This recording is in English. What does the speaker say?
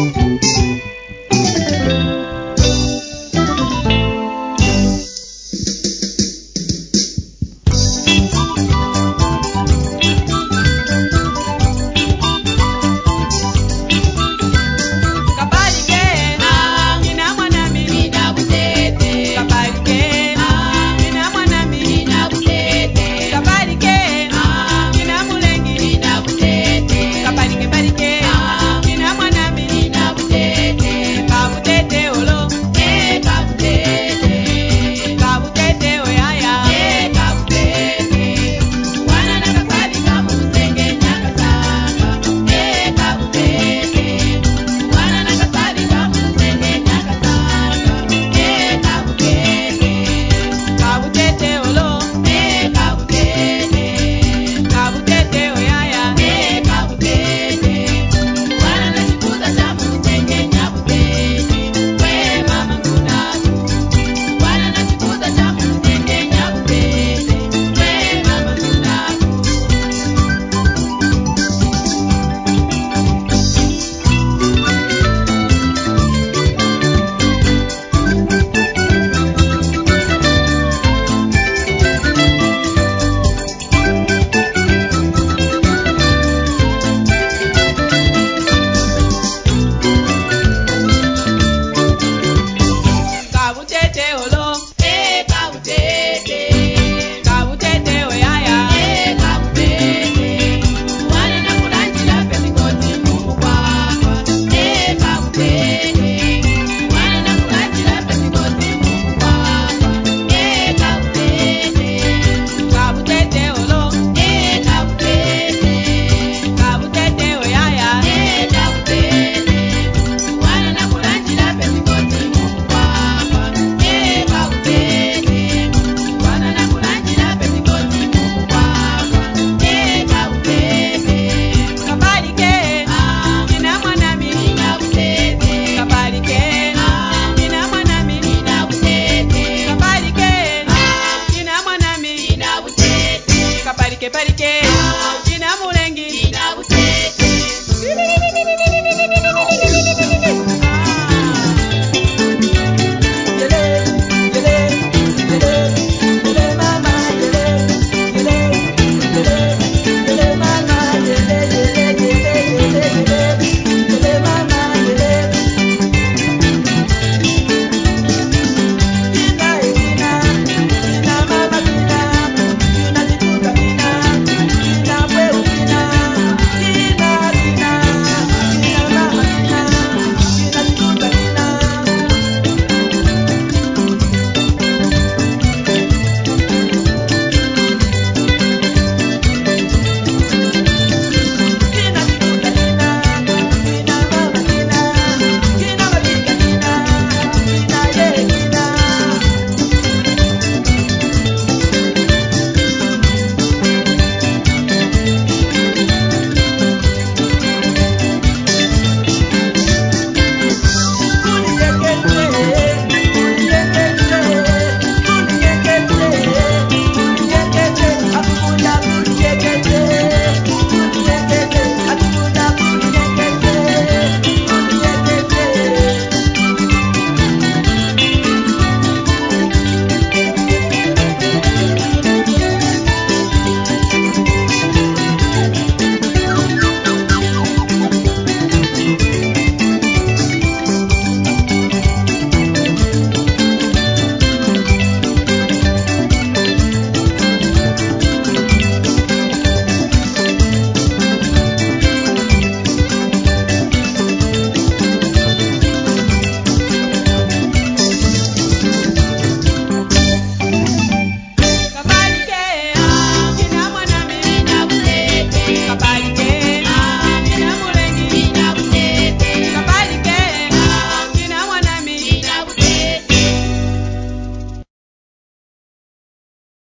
Ooh.